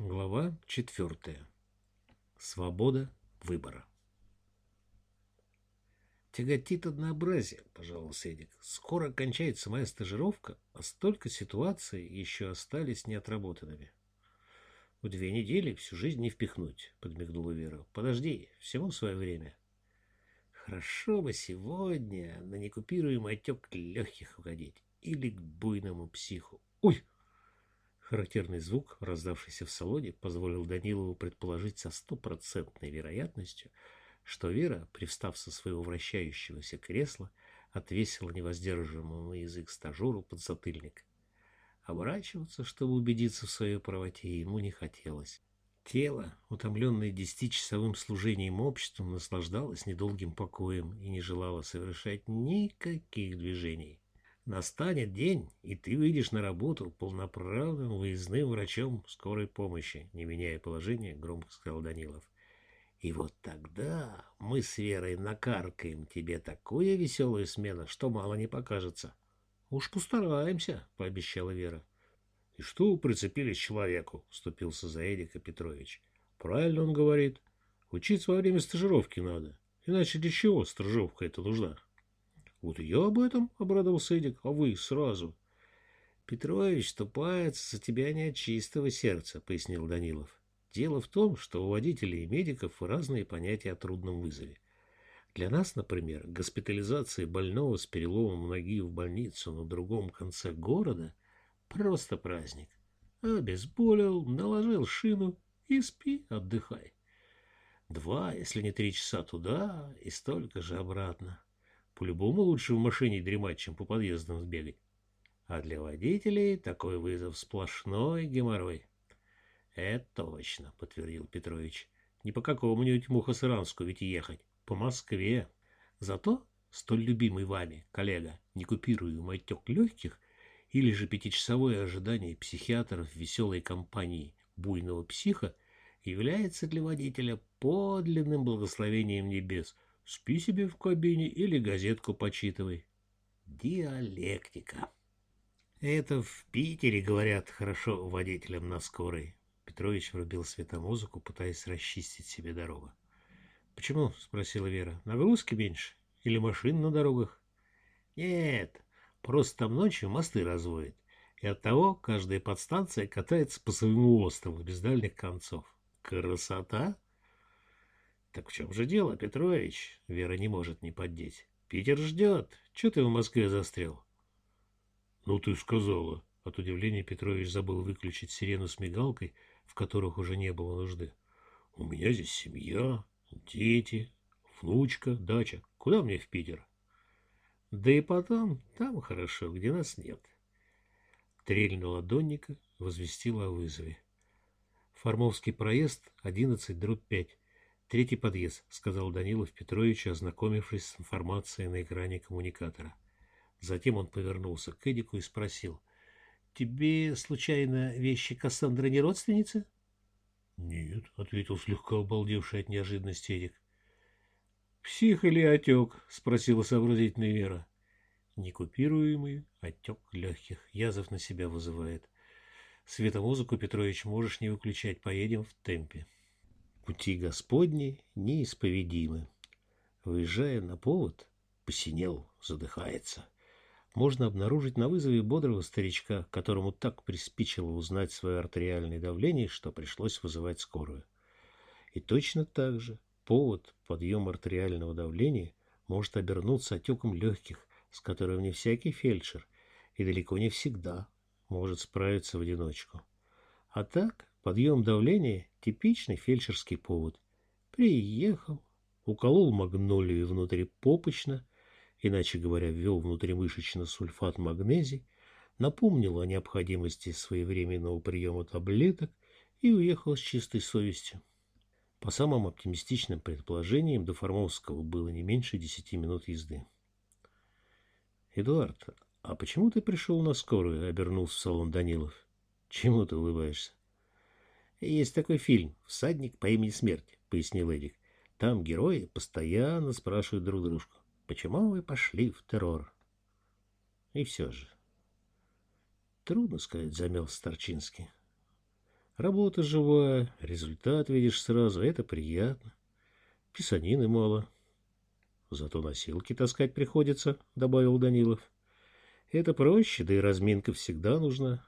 Глава четвертая. Свобода выбора. Тяготит однообразие, пожаловался Эдик. Скоро кончается моя стажировка, а столько ситуаций еще остались неотработанными. В две недели всю жизнь не впихнуть, подмигнула Вера. Подожди, всему свое время. Хорошо бы сегодня на некупируемый отек легких уходить или к буйному психу. Ой! Характерный звук, раздавшийся в салоне, позволил Данилову предположить со стопроцентной вероятностью, что Вера, привстав со своего вращающегося кресла, отвесила невоздержанному на язык стажеру подзатыльник. Оборачиваться, чтобы убедиться в своей правоте, ему не хотелось. Тело, утомленное десятичасовым служением обществу, наслаждалось недолгим покоем и не желало совершать никаких движений. Настанет день, и ты выйдешь на работу полноправным выездным врачом скорой помощи, не меняя положения, громко сказал Данилов. И вот тогда мы с Верой накаркаем тебе такую веселую смену, что мало не покажется. — Уж постараемся, — пообещала Вера. — И что прицепились человеку? — вступился за Эдика Петрович. — Правильно он говорит. Учиться во время стажировки надо. Иначе для чего стажировка это нужна? — Вот и я об этом, — обрадовался Эдик, — а вы сразу. — Петрович ступается за тебя не от чистого сердца, — пояснил Данилов. Дело в том, что у водителей и медиков разные понятия о трудном вызове. Для нас, например, госпитализация больного с переломом ноги в больницу на другом конце города – просто праздник. Обезболил, наложил шину и спи, отдыхай. Два, если не три часа туда и столько же обратно. По-любому лучше в машине дремать, чем по подъездам сбегать. А для водителей такой вызов сплошной геморрой. — Это точно, — подтвердил Петрович. — Не по какому-нибудь Мухосранску ведь ехать, по Москве. Зато столь любимый вами, коллега, некупируемый отек легких или же пятичасовое ожидание психиатров веселой компании буйного психа является для водителя подлинным благословением небес. Спи себе в кабине или газетку почитывай. Диалектика. Это в Питере, говорят, хорошо водителям на скорой. Петрович врубил светомузыку, пытаясь расчистить себе дорогу. «Почему?» — спросила Вера. «Нагрузки меньше? Или машин на дорогах?» «Нет, просто там ночью мосты разводят, и оттого каждая подстанция катается по своему острову без дальних концов. Красота!» «Так в чем же дело, Петрович?» Вера не может не поддеть. «Питер ждет. Че ты в Москве застрял?» «Ну ты сказала». От удивления Петрович забыл выключить сирену с мигалкой, в которых уже не было нужды. У меня здесь семья, дети, внучка, дача. Куда мне в Питер? Да и потом, там хорошо, где нас нет. Трель на ладонника возвестила о вызове. Формовский проезд, 11, дробь 5. Третий подъезд, сказал Данилов Петровичу, ознакомившись с информацией на экране коммуникатора. Затем он повернулся к Эдику и спросил — Тебе, случайно, вещи Кассандры не родственницы? — Нет, — ответил слегка обалдевший от неожиданности Эдик. — Псих или отек? — спросила сообразительная Вера. — Некупируемый отек легких. Язов на себя вызывает. Светомузыку, Петрович, можешь не выключать. Поедем в темпе. Пути Господни неисповедимы. Выезжая на повод, посинел, задыхается можно обнаружить на вызове бодрого старичка, которому так приспичило узнать свое артериальное давление, что пришлось вызывать скорую. И точно так же повод подъема артериального давления может обернуться отеком легких, с которым не всякий фельдшер и далеко не всегда может справиться в одиночку. А так, подъем давления – типичный фельдшерский повод. Приехал, уколол магнолию внутрипопочно – иначе говоря, ввел внутримышечно сульфат магнезий, напомнил о необходимости своевременного приема таблеток и уехал с чистой совестью. По самым оптимистичным предположениям, до Формовского было не меньше десяти минут езды. «Эдуард, а почему ты пришел на скорую?» — обернулся в салон Данилов. «Чему ты улыбаешься?» «Есть такой фильм «Всадник по имени Смерть», — пояснил Эдик. «Там герои постоянно спрашивают друг дружку. Почему вы пошли в террор? И все же. Трудно сказать, замел Старчинский. Работа живая, результат видишь сразу, это приятно. Писанины мало. Зато носилки таскать приходится, добавил Данилов. Это проще, да и разминка всегда нужна.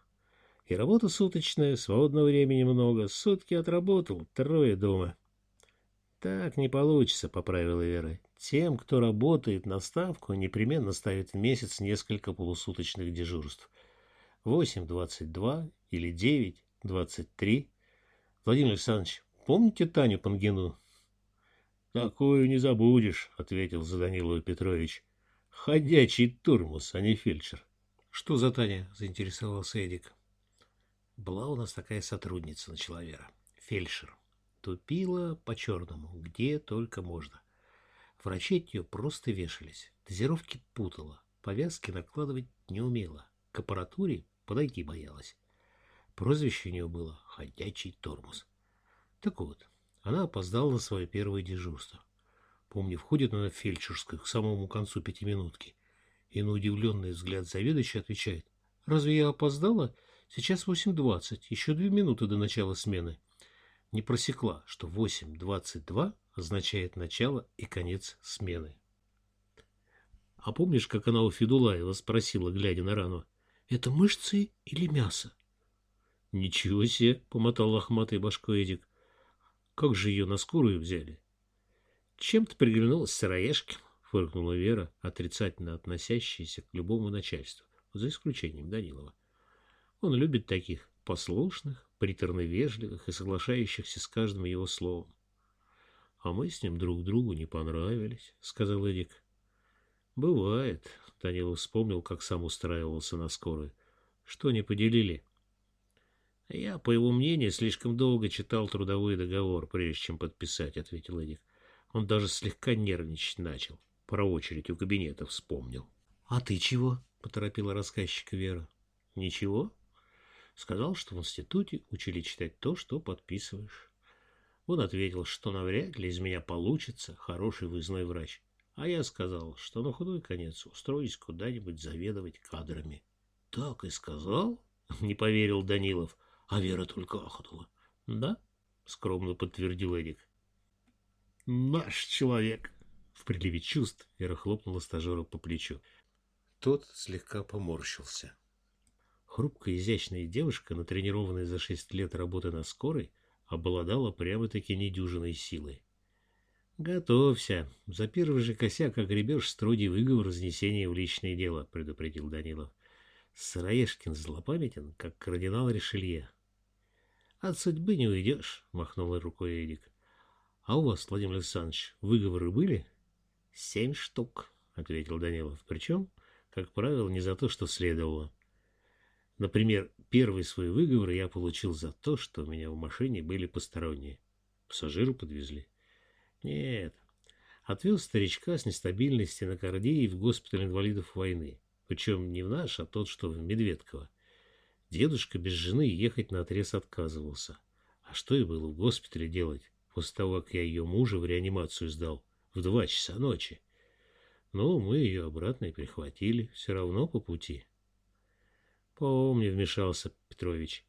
И работа суточная, свободного времени много. Сутки отработал, трое дома. Так не получится, поправила Вера. Тем, кто работает на ставку, непременно ставит в месяц несколько полусуточных дежурств. Восемь двадцать два или девять двадцать три. Владимир Александрович, помните Таню Пангину? Такую не забудешь, ответил за Данилова Петрович. Ходячий турмус, а не фельдшер. Что за Таня? заинтересовался Эдик. Была у нас такая сотрудница, начала Вера. Фельдшер. Тупила по-черному, где только можно. Врачи от нее просто вешались. Дозировки путала, повязки накладывать не умела. К аппаратуре подойти боялась. Прозвище у нее было «Ходячий тормоз». Так вот, она опоздала на свое первое дежурство. Помню, входит она в фельдшерскую к самому концу пятиминутки и на удивленный взгляд заведующий отвечает «Разве я опоздала? Сейчас 8.20, еще две минуты до начала смены». Не просекла, что 8.22 означает начало и конец смены. А помнишь, как она у Федулаева спросила, глядя на рану, «Это мышцы или мясо?» «Ничего себе!» — помотал лохматый башкой Эдик. «Как же ее на скорую взяли?» «Чем-то приглянулась сыроежкин», — фыркнула Вера, отрицательно относящаяся к любому начальству, за исключением Данилова. «Он любит таких послушных, приторно вежливых и соглашающихся с каждым его словом. А мы с ним друг другу не понравились, — сказал Эдик. Бывает, — Данилов вспомнил, как сам устраивался на скорой. Что не поделили? Я, по его мнению, слишком долго читал трудовой договор, прежде чем подписать, — ответил Эдик. Он даже слегка нервничать начал. Про очередь у кабинета вспомнил. — А ты чего? — поторопила рассказчика Вера. — Ничего. Сказал, что в институте учили читать то, что подписываешь. Он ответил, что навряд ли из меня получится хороший выездной врач. А я сказал, что на худой конец устроюсь куда-нибудь заведовать кадрами. — Так и сказал? — не поверил Данилов. А Вера только ахнула. — Да, — скромно подтвердил Эдик. — Наш человек. В приливе чувств Вера хлопнула стажера по плечу. Тот слегка поморщился. Хрупкая изящная девушка, натренированная за шесть лет работы на скорой, обладала прямо-таки недюжиной силой. «Готовься. За первый же косяк огребешь строгий выговор разнесения в личное дело», — предупредил Данилов. «Сыроежкин злопамятен, как кардинал Ришелье». «От судьбы не уйдешь», — махнул рукой Эдик. «А у вас, Владимир Александрович, выговоры были?» «Семь штук», — ответил Данилов. «Причем, как правило, не за то, что следовало. Например, первый свой выговор я получил за то, что у меня в машине были посторонние. Пассажиру подвезли. Нет. Отвез старичка с нестабильной стенокардией в госпиталь инвалидов войны. Причем не в наш, а тот, что в Медведково. Дедушка без жены ехать на отрез отказывался. А что и было в госпитале делать, после того, как я ее мужа в реанимацию сдал в два часа ночи? Ну, мы ее обратно и прихватили, все равно по пути. Помню, вмешался Петрович.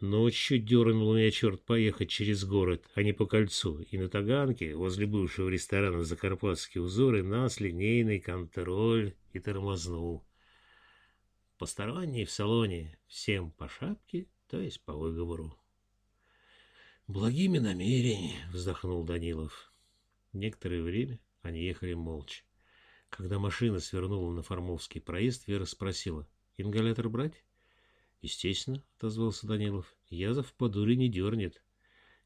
Ночью дернул меня черт поехать через город, а не по кольцу, и на Таганке, возле бывшего ресторана «Закарпатские узоры», нас линейный контроль и тормознул. Посторонние в салоне, всем по шапке, то есть по выговору. «Благими намерениями», — вздохнул Данилов. Некоторое время они ехали молча. Когда машина свернула на Формовский проезд, Вера спросила — Ингалятор брать? Естественно, отозвался Данилов. Язов по дуре не дернет.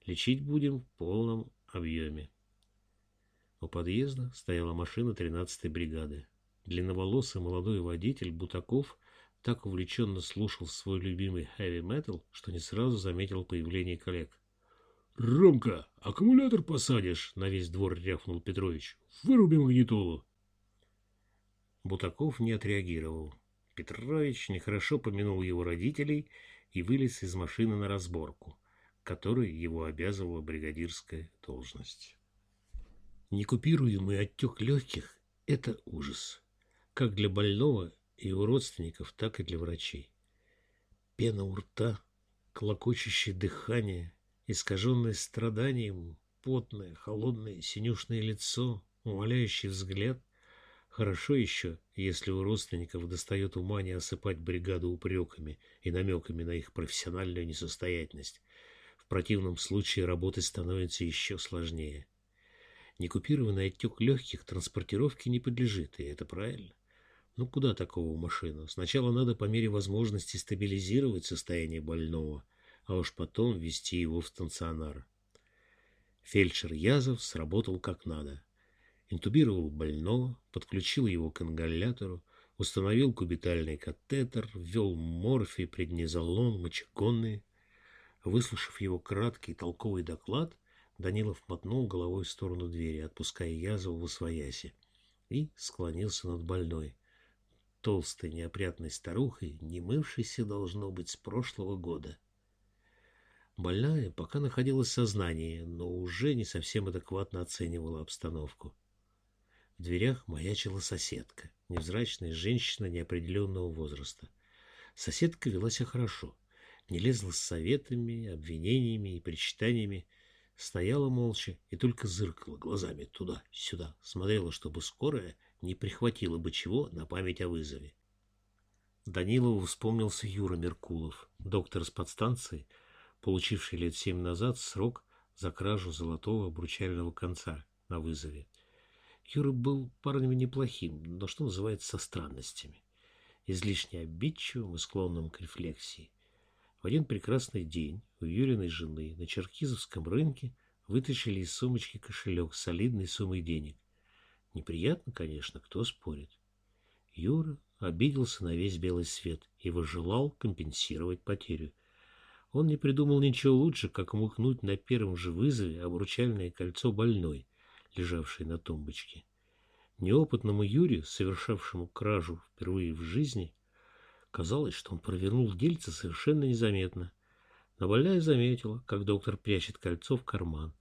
Лечить будем в полном объеме. У подъезда стояла машина 13-й бригады. Длинноволосый молодой водитель Бутаков так увлеченно слушал свой любимый хэви-метал, что не сразу заметил появление коллег. «Ромка, аккумулятор посадишь!» — на весь двор рявкнул Петрович. «Выруби магнитолу!» Бутаков не отреагировал. Петрович нехорошо помянул его родителей и вылез из машины на разборку, которой его обязывала бригадирская должность. Некупируемый отек легких – это ужас, как для больного и его родственников, так и для врачей. Пена у рта, клокочущее дыхание, искаженное страданием, потное, холодное, синюшное лицо, умоляющий взгляд. Хорошо еще, если у родственников достает ума не осыпать бригаду упреками и намеками на их профессиональную несостоятельность. В противном случае работать становится еще сложнее. Некупированный отек легких транспортировки не подлежит, и это правильно. Ну куда такого машину? Сначала надо по мере возможности стабилизировать состояние больного, а уж потом ввести его в стационар. Фельдшер Язов сработал как надо. Интубировал больного, подключил его к ингалятору, установил кубитальный катетер, ввел морфий, преднизолон, мочегонные. Выслушав его краткий толковый доклад, Данилов мотнул головой в сторону двери, отпуская Язову в освояси, и склонился над больной толстой неопрятной старухой, не мывшейся, должно быть, с прошлого года. Больная пока находилась в сознании, но уже не совсем адекватно оценивала обстановку. В дверях маячила соседка, невзрачная женщина неопределенного возраста. Соседка вела себя хорошо, не лезла с советами, обвинениями и причитаниями, стояла молча и только зыркала глазами туда-сюда, смотрела, чтобы скорая не прихватило бы чего на память о вызове. Данилову вспомнился Юра Меркулов, доктор с подстанции, получивший лет семь назад срок за кражу золотого обручального конца на вызове. Юра был парнем неплохим, но что называется со странностями. Излишне обидчивым и склонным к рефлексии. В один прекрасный день у Юриной жены на Черкизовском рынке вытащили из сумочки кошелек с солидной суммой денег. Неприятно, конечно, кто спорит. Юра обиделся на весь белый свет и возжелал компенсировать потерю. Он не придумал ничего лучше, как мукнуть на первом же вызове обручальное кольцо больной, лежавшей на тумбочке. Неопытному Юре, совершавшему кражу впервые в жизни, казалось, что он провернул дельце совершенно незаметно. Но больная заметила, как доктор прячет кольцо в карман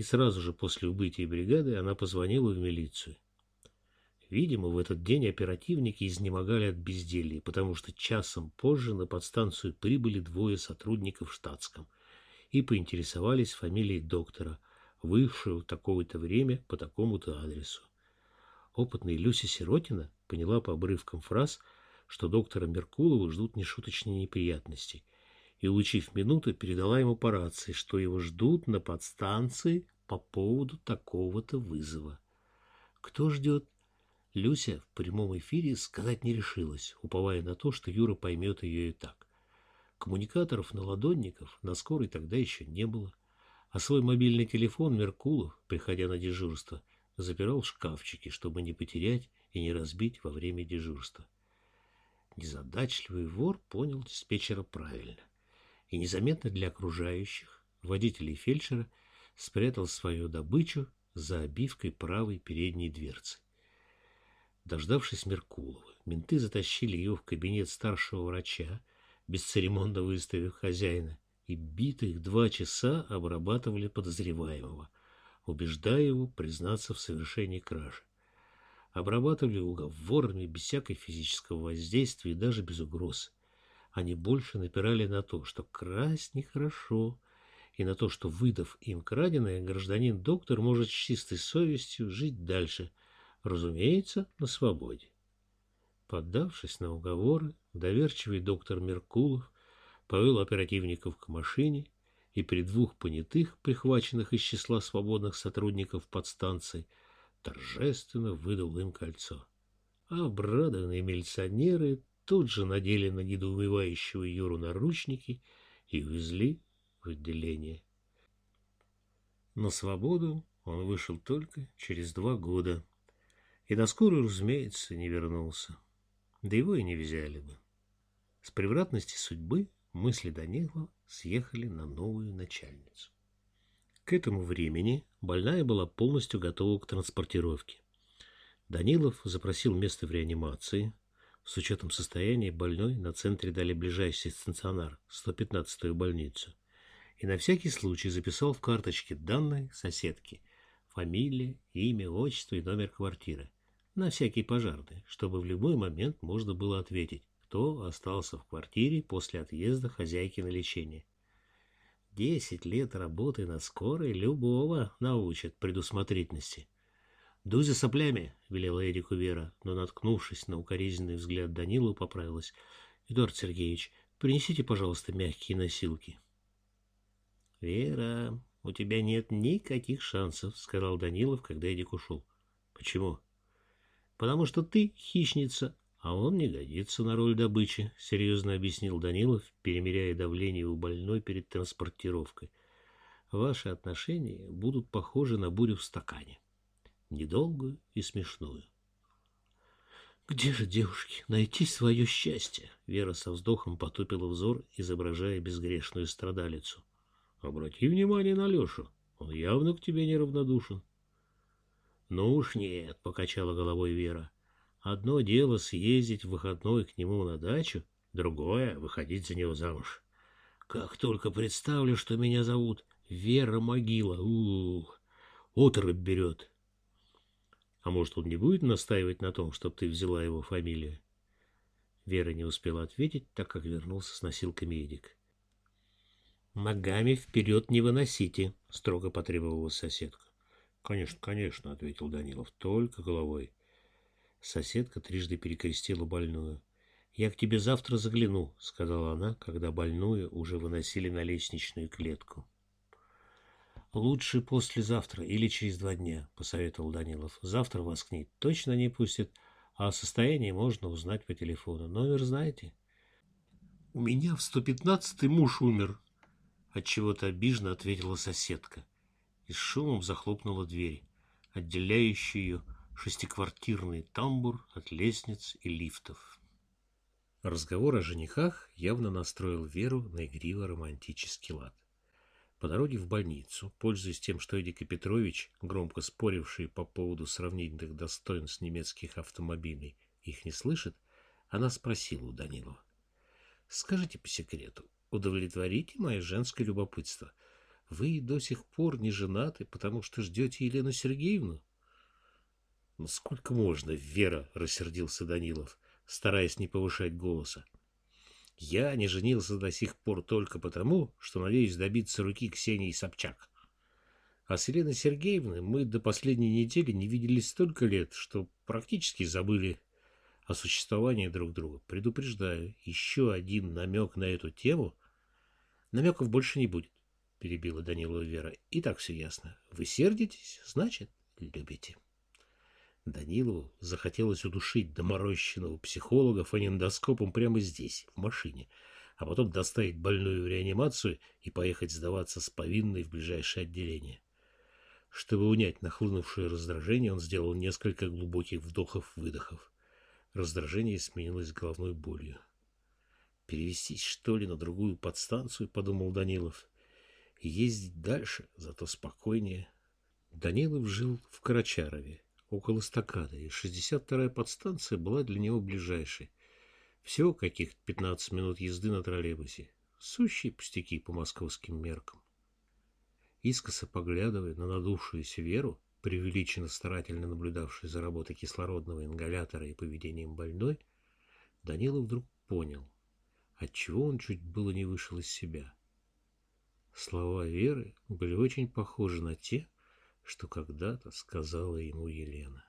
и сразу же после убытия бригады она позвонила в милицию. Видимо, в этот день оперативники изнемогали от безделья, потому что часом позже на подстанцию прибыли двое сотрудников в штатском и поинтересовались фамилией доктора, вывшего такое-то время по такому-то адресу. Опытная Люся Сиротина поняла по обрывкам фраз, что доктора Меркулова ждут нешуточные неприятности – и, улучив минуту, передала ему по рации, что его ждут на подстанции по поводу такого-то вызова. Кто ждет? Люся в прямом эфире сказать не решилась, уповая на то, что Юра поймет ее и так. Коммуникаторов на ладонников на скорой тогда еще не было, а свой мобильный телефон Меркулов, приходя на дежурство, запирал в шкафчике, чтобы не потерять и не разбить во время дежурства. Незадачливый вор понял диспетчера правильно и незаметно для окружающих, водителей фельдшера, спрятал свою добычу за обивкой правой передней дверцы. Дождавшись Меркулова, менты затащили ее в кабинет старшего врача, бесцеремонно выставив хозяина, и битых два часа обрабатывали подозреваемого, убеждая его признаться в совершении кражи. Обрабатывали уговорами, без всякой физического воздействия и даже без угроз. Они больше напирали на то, что красть нехорошо, и на то, что, выдав им краденое, гражданин-доктор может с чистой совестью жить дальше, разумеется, на свободе. Поддавшись на уговоры, доверчивый доктор Меркулов повел оперативников к машине и при двух понятых, прихваченных из числа свободных сотрудников подстанции, торжественно выдал им кольцо. А обрадованные милиционеры тут же надели на недоумевающего Юру наручники и увезли в отделение. На свободу он вышел только через два года и на скорую, разумеется, не вернулся. Да его и не взяли бы. С превратности судьбы мысли Данила съехали на новую начальницу. К этому времени больная была полностью готова к транспортировке. Данилов запросил место в реанимации, с учетом состояния больной на центре дали ближайший стационар, 115-ю больницу. И на всякий случай записал в карточке данные соседки. Фамилия, имя, отчество и номер квартиры. На всякий пожарный, чтобы в любой момент можно было ответить, кто остался в квартире после отъезда хозяйки на лечение. Десять лет работы на скорой любого научат предусмотрительности. «Дуй за соплями!» — велела Эрику Вера, но, наткнувшись на укоризненный взгляд Данилу, поправилась. «Эдуард Сергеевич, принесите, пожалуйста, мягкие носилки». «Вера, у тебя нет никаких шансов», — сказал Данилов, когда Эдик ушел. «Почему?» «Потому что ты хищница, а он не годится на роль добычи», — серьезно объяснил Данилов, перемеряя давление у больной перед транспортировкой. «Ваши отношения будут похожи на бурю в стакане» недолгую и смешную. «Где же, девушки, найти свое счастье?» Вера со вздохом потупила взор, изображая безгрешную страдалицу. «Обрати внимание на Лешу, он явно к тебе неравнодушен». «Ну уж нет», — покачала головой Вера. «Одно дело съездить в выходной к нему на дачу, другое — выходить за него замуж. Как только представлю, что меня зовут Вера Могила, ух, оторопь берет. А может, он не будет настаивать на том, чтобы ты взяла его фамилию? Вера не успела ответить, так как вернулся с носилками Эдик. «Ногами вперед не выносите», — строго потребовала соседка. «Конечно, конечно», — ответил Данилов, — «только головой». Соседка трижды перекрестила больную. «Я к тебе завтра загляну», — сказала она, когда больную уже выносили на лестничную клетку. «Лучше послезавтра или через два дня», — посоветовал Данилов. «Завтра вас к ней точно не пустят, а о состоянии можно узнать по телефону. Номер знаете?» «У меня в сто пятнадцатый муж умер», — отчего-то обиженно ответила соседка. И с шумом захлопнула дверь, отделяющую ее шестиквартирный тамбур от лестниц и лифтов. Разговор о женихах явно настроил Веру на игриво-романтический лад. По дороге в больницу, пользуясь тем, что Эдик и Петрович, громко спорившие по поводу сравнительных достоинств немецких автомобилей, их не слышат, она спросила у Данилова. «Скажите по секрету, удовлетворите мое женское любопытство. Вы до сих пор не женаты, потому что ждете Елену Сергеевну?» «Ну сколько можно, Вера?» — рассердился Данилов, стараясь не повышать голоса. Я не женился до сих пор только потому, что надеюсь добиться руки Ксении Собчак. А с Еленой Сергеевной мы до последней недели не виделись столько лет, что практически забыли о существовании друг друга. Предупреждаю, еще один намек на эту тему. Намеков больше не будет, перебила Данилова Вера. И так все ясно. Вы сердитесь, значит, любите. Данилову захотелось удушить доморощенного психолога фонендоскопом прямо здесь, в машине, а потом доставить больную в реанимацию и поехать сдаваться с повинной в ближайшее отделение. Чтобы унять нахлынувшее раздражение, он сделал несколько глубоких вдохов-выдохов. Раздражение сменилось головной болью. «Перевестись, что ли, на другую подстанцию?» — подумал Данилов. «Ездить дальше, зато спокойнее». Данилов жил в Карачарове около стакада, и 62-я подстанция была для него ближайшей. Всего каких-то 15 минут езды на троллейбусе. Сущие пустяки по московским меркам. Искоса поглядывая на надувшуюся Веру, преувеличенно старательно наблюдавшую за работой кислородного ингалятора и поведением больной, Данила вдруг понял, отчего он чуть было не вышел из себя. Слова Веры были очень похожи на те, что когда-то сказала ему Елена.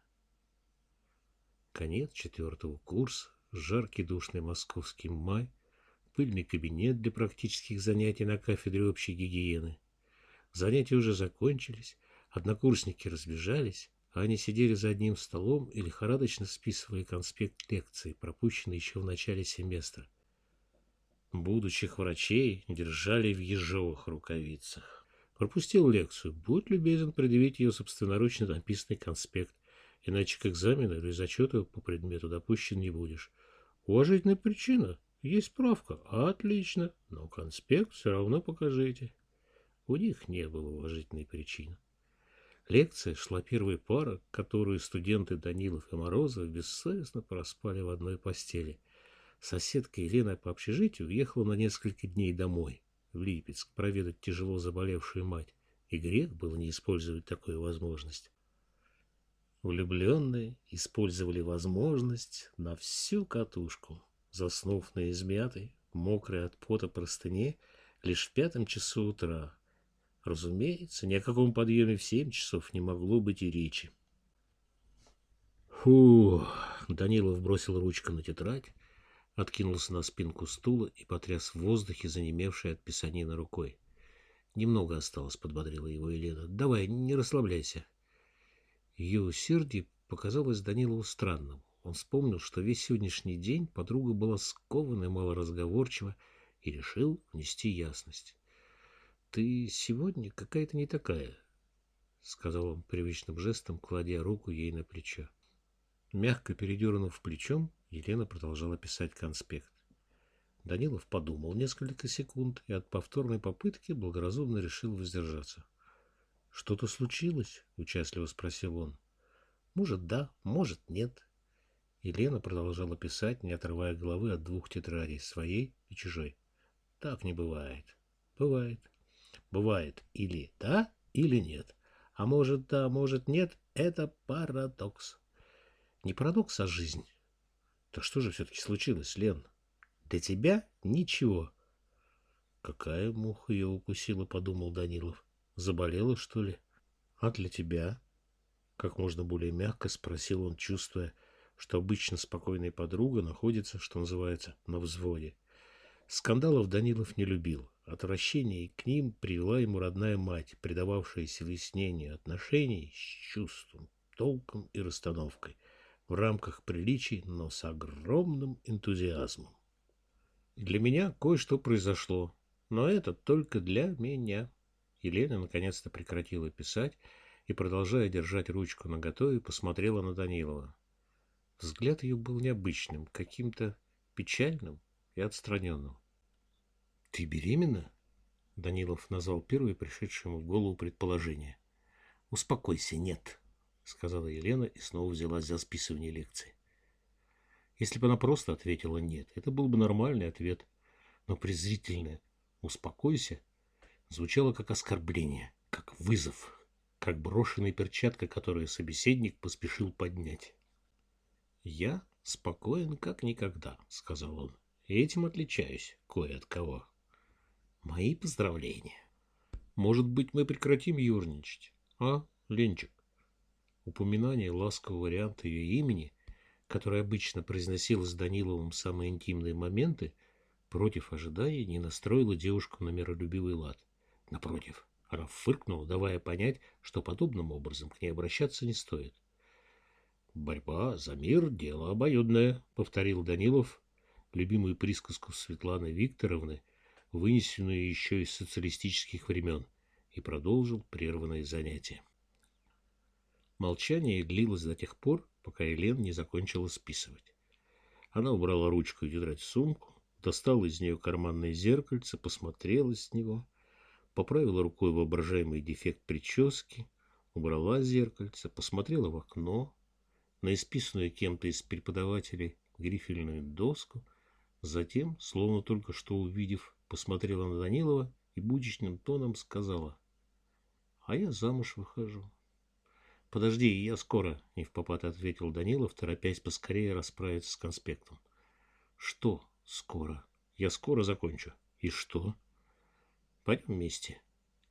Конец четвертого курса, жаркий душный московский май, пыльный кабинет для практических занятий на кафедре общей гигиены. Занятия уже закончились, однокурсники разбежались, а они сидели за одним столом и лихорадочно списывали конспект лекции, пропущенный еще в начале семестра. Будущих врачей держали в ежовых рукавицах. Пропустил лекцию. Будь любезен предъявить ее собственноручно написанный конспект, иначе к экзамену или зачету по предмету допущен не будешь. Уважительная причина. Есть справка. Отлично. Но конспект все равно покажите. У них не было уважительной причины. Лекция шла первой пара, которую студенты Данилов и Морозов бессовестно проспали в одной постели. Соседка Елена по общежитию уехала на несколько дней домой в Липецк проведать тяжело заболевшую мать, и грех было не использовать такую возможность. Влюбленные использовали возможность на всю катушку. заснув на измятой, мокрой от пота простыне лишь в пятом часу утра. Разумеется, ни о каком подъеме в семь часов не могло быть и речи. Фу! Данилов бросил ручку на тетрадь, откинулся на спинку стула и потряс в воздухе занемевшей от писанина рукой. Немного осталось, подбодрила его Елена. Давай, не расслабляйся. Ее усердие показалось Данилову странным. Он вспомнил, что весь сегодняшний день подруга была скована и малоразговорчива, и решил внести ясность. — Ты сегодня какая-то не такая, — сказал он привычным жестом, кладя руку ей на плечо. Мягко передернув плечом, Елена продолжала писать конспект. Данилов подумал несколько секунд и от повторной попытки благоразумно решил воздержаться. — Что-то случилось? — участливо спросил он. — Может, да, может, нет. Елена продолжала писать, не отрывая головы от двух тетрадей, своей и чужой. — Так не бывает. — Бывает. Бывает или да, или нет. А может да, может нет, это парадокс. Не парадокс, а жизнь. Так что же все-таки случилось, Лен? Для тебя ничего. Какая муха ее укусила, подумал Данилов. Заболела, что ли? А для тебя? Как можно более мягко спросил он, чувствуя, что обычно спокойная подруга находится, что называется, на взводе. Скандалов Данилов не любил. Отвращение к ним привела ему родная мать, придававшаяся выяснению отношений с чувством, толком и расстановкой, в рамках приличий, но с огромным энтузиазмом. Для меня кое-что произошло, но это только для меня. Елена наконец-то прекратила писать и, продолжая держать ручку наготове, посмотрела на Данилова. Взгляд ее был необычным, каким-то печальным и отстраненным. — Ты беременна? — Данилов назвал первое пришедшее ему в голову предположение. — Успокойся, нет, — сказала Елена и снова взялась за списывание лекции. Если бы она просто ответила «нет», это был бы нормальный ответ. Но презрительное «успокойся» звучало как оскорбление, как вызов, как брошенная перчатка, которую собеседник поспешил поднять. «Я спокоен как никогда», — сказал он, — «и этим отличаюсь кое от кого». «Мои поздравления». «Может быть, мы прекратим юрничать, а, Ленчик?» Упоминание ласкового варианта ее имени — которая обычно произносилась Даниловым в самые интимные моменты, против ожидания не настроила девушку на миролюбивый лад. Напротив, она фыркнула, давая понять, что подобным образом к ней обращаться не стоит. «Борьба за мир — дело обоюдное», — повторил Данилов, любимую присказку Светланы Викторовны, вынесенную еще из социалистических времен, и продолжил прерванное занятие. Молчание длилось до тех пор, пока Елен не закончила списывать. Она убрала ручку и тетрадь в сумку, достала из нее карманное зеркальце, посмотрела с него, поправила рукой воображаемый дефект прически, убрала зеркальце, посмотрела в окно, на исписанную кем-то из преподавателей грифельную доску, затем, словно только что увидев, посмотрела на Данилова и будничным тоном сказала, «А я замуж выхожу». «Подожди, я скоро», — не в попад ответил Данилов, торопясь поскорее расправиться с конспектом. «Что скоро? Я скоро закончу. И что?» «Пойдем вместе».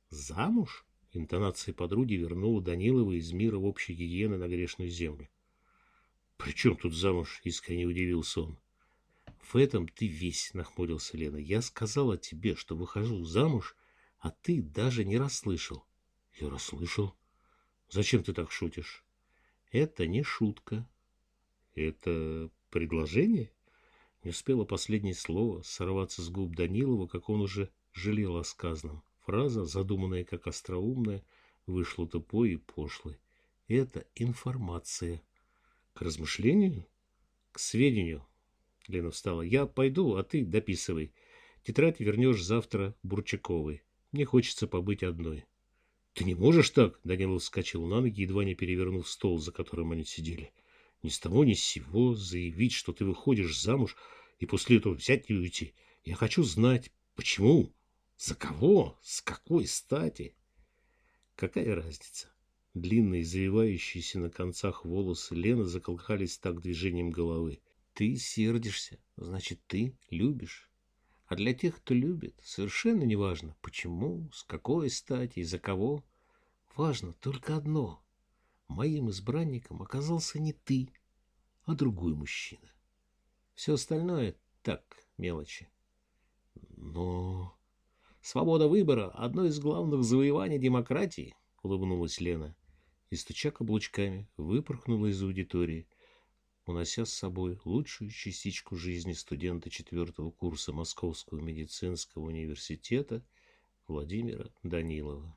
«Замуж?» — интонация подруги вернула Данилова из мира общей гигиены на грешную землю. «При чем тут замуж?» — искренне удивился он. «В этом ты весь», — нахмурился Лена. «Я сказала тебе, что выхожу замуж, а ты даже не расслышал». «Я расслышал», Зачем ты так шутишь? Это не шутка. Это предложение? Не успело последнее слово сорваться с губ Данилова, как он уже жалел о сказанном. Фраза, задуманная как остроумная, вышла тупой и пошлой. Это информация. К размышлению? К сведению. Лена встала. Я пойду, а ты дописывай. Тетрадь вернешь завтра Бурчаковой. Мне хочется побыть одной. Ты не можешь так? Данилов вскочил на ноги, едва не перевернув стол, за которым они сидели. Ни с того ни с сего заявить, что ты выходишь замуж, и после этого взять и уйти. Я хочу знать, почему, за кого, с какой стати. Какая разница? Длинные, завивающиеся на концах волосы Лены заколыхались так движением головы. Ты сердишься, значит, ты любишь. А для тех, кто любит, совершенно не важно, почему, с какой стати и за кого. Важно только одно. Моим избранником оказался не ты, а другой мужчина. Все остальное так, мелочи. Но... Свобода выбора — одно из главных завоеваний демократии, — улыбнулась Лена и, стуча каблучками, выпорхнула из аудитории, унося с собой лучшую частичку жизни студента четвертого курса Московского медицинского университета Владимира Данилова.